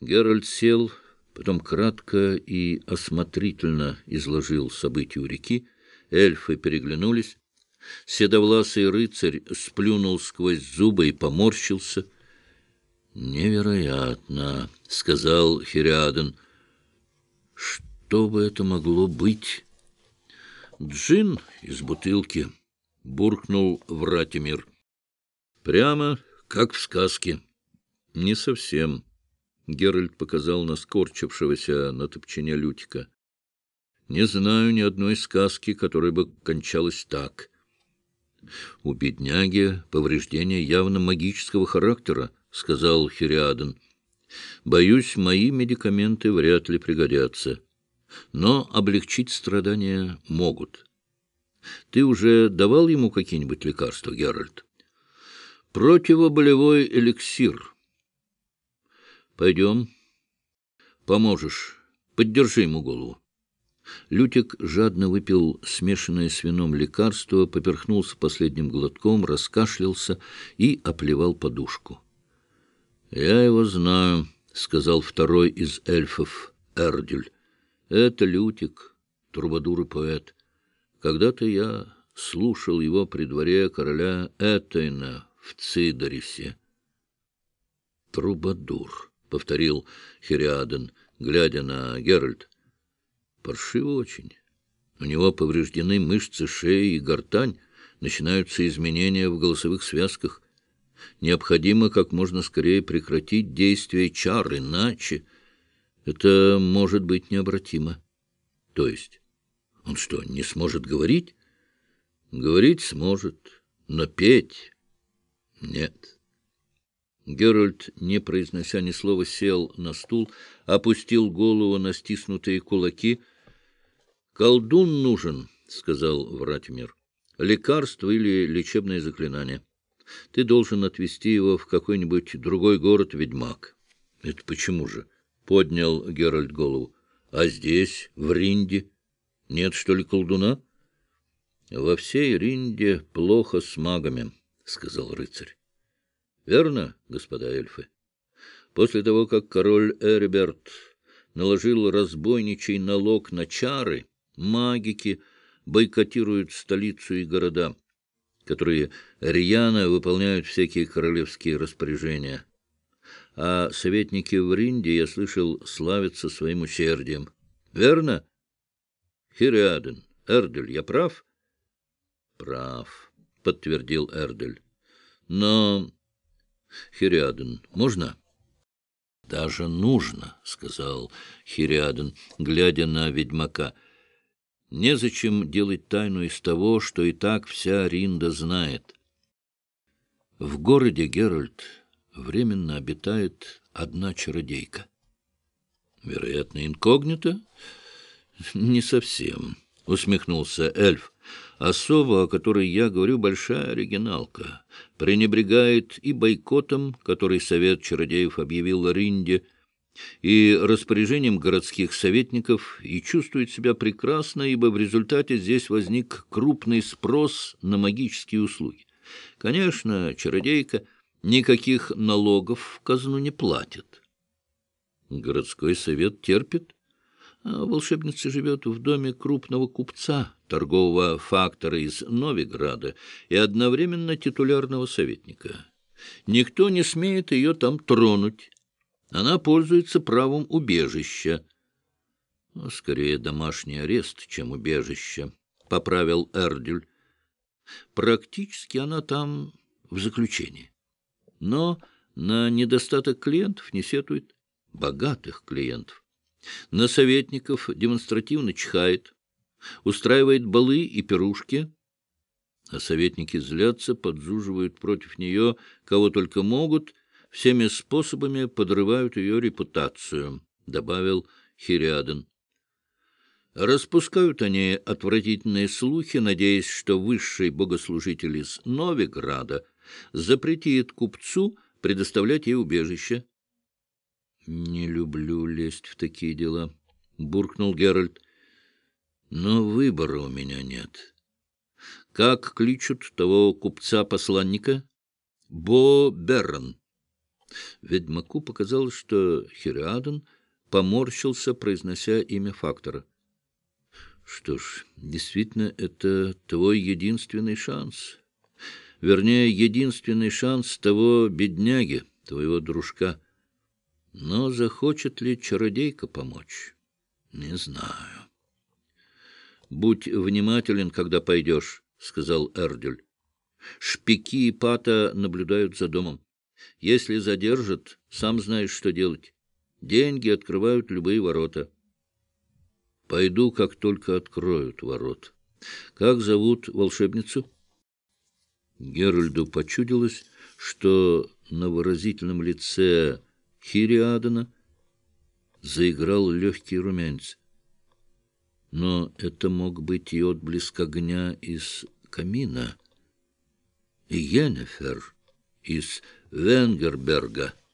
Геральт сел, потом кратко и осмотрительно изложил события у реки. Эльфы переглянулись. Седовласый рыцарь сплюнул сквозь зубы и поморщился. «Невероятно!» — сказал Хириаден. «Что бы это могло быть?» «Джин из бутылки», — буркнул Вратимир. «Прямо как в сказке». «Не совсем». Геральт показал на скорчившегося на топчине Лютика. «Не знаю ни одной сказки, которая бы кончалась так». «У бедняги повреждения явно магического характера», — сказал Хириаден. «Боюсь, мои медикаменты вряд ли пригодятся. Но облегчить страдания могут. Ты уже давал ему какие-нибудь лекарства, Геральт?» «Противоболевой эликсир», Пойдем. Поможешь. Поддержи ему голову. Лютик жадно выпил смешанное с вином лекарство, поперхнулся последним глотком, раскашлялся и оплевал подушку. — Я его знаю, — сказал второй из эльфов, Эрдюль. — Это Лютик, трубадур и поэт. Когда-то я слушал его при дворе короля Этейна в Цидорисе. Трубадур. — повторил Хириаден, глядя на Геральт. Паршиво очень. У него повреждены мышцы шеи и гортань, начинаются изменения в голосовых связках. Необходимо как можно скорее прекратить действие чар, иначе это может быть необратимо. То есть он что, не сможет говорить? Говорить сможет, но петь — нет. Геральт, не произнося ни слова, сел на стул, опустил голову на стиснутые кулаки. — Колдун нужен, — сказал Вратимир. — Лекарство или лечебное заклинание. Ты должен отвезти его в какой-нибудь другой город, ведьмак. — Это почему же? — поднял Геральт голову. — А здесь, в Ринде, нет, что ли, колдуна? — Во всей Ринде плохо с магами, — сказал рыцарь. Верно, господа эльфы? После того, как король Эрберт наложил разбойничий налог на чары, магики бойкотируют столицу и города, которые рьяно выполняют всякие королевские распоряжения. А советники в Ринде, я слышал, славятся своим усердием. Верно? Хириаден, Эрдель, я прав? Прав, подтвердил Эрдель. Но Хириаден, можно? — Даже нужно, — сказал Хириаден, глядя на ведьмака. — Незачем делать тайну из того, что и так вся Ринда знает. В городе Геральт временно обитает одна чародейка. — Вероятно, инкогнито? — Не совсем, — усмехнулся эльф. Особа, о которой я говорю, большая оригиналка, пренебрегает и бойкотом, который Совет Чародеев объявил Ринде, и распоряжением городских советников, и чувствует себя прекрасно, ибо в результате здесь возник крупный спрос на магические услуги. Конечно, чародейка никаких налогов в казну не платит. Городской совет терпит, волшебница живет в доме крупного купца, торгового фактора из Новиграда и одновременно титулярного советника. Никто не смеет ее там тронуть. Она пользуется правом убежища. Ну, скорее домашний арест, чем убежище, — поправил Эрдюль. Практически она там в заключении. Но на недостаток клиентов не сетует. Богатых клиентов. На советников демонстративно чихает устраивает балы и пирушки, а советники злятся, поджуживают против нее, кого только могут, всеми способами подрывают ее репутацию, — добавил Хириаден. Распускают они отвратительные слухи, надеясь, что высший богослужитель из Новиграда запретит купцу предоставлять ей убежище. — Не люблю лезть в такие дела, — буркнул Геральт. Но выбора у меня нет. Как кличут того купца-посланника? Бо Беррон. Ведьмаку показалось, что Хириаден поморщился, произнося имя фактора. Что ж, действительно, это твой единственный шанс. Вернее, единственный шанс того бедняги, твоего дружка. Но захочет ли чародейка помочь? Не знаю. Будь внимателен, когда пойдешь, — сказал Эрдюль. Шпики и Пата наблюдают за домом. Если задержат, сам знаешь, что делать. Деньги открывают любые ворота. Пойду, как только откроют ворот. Как зовут волшебницу? Геральду почудилось, что на выразительном лице Хириадана заиграл легкий румянец. Но это мог быть и отблеск огня из камина. И Йеннефер из Венгерберга —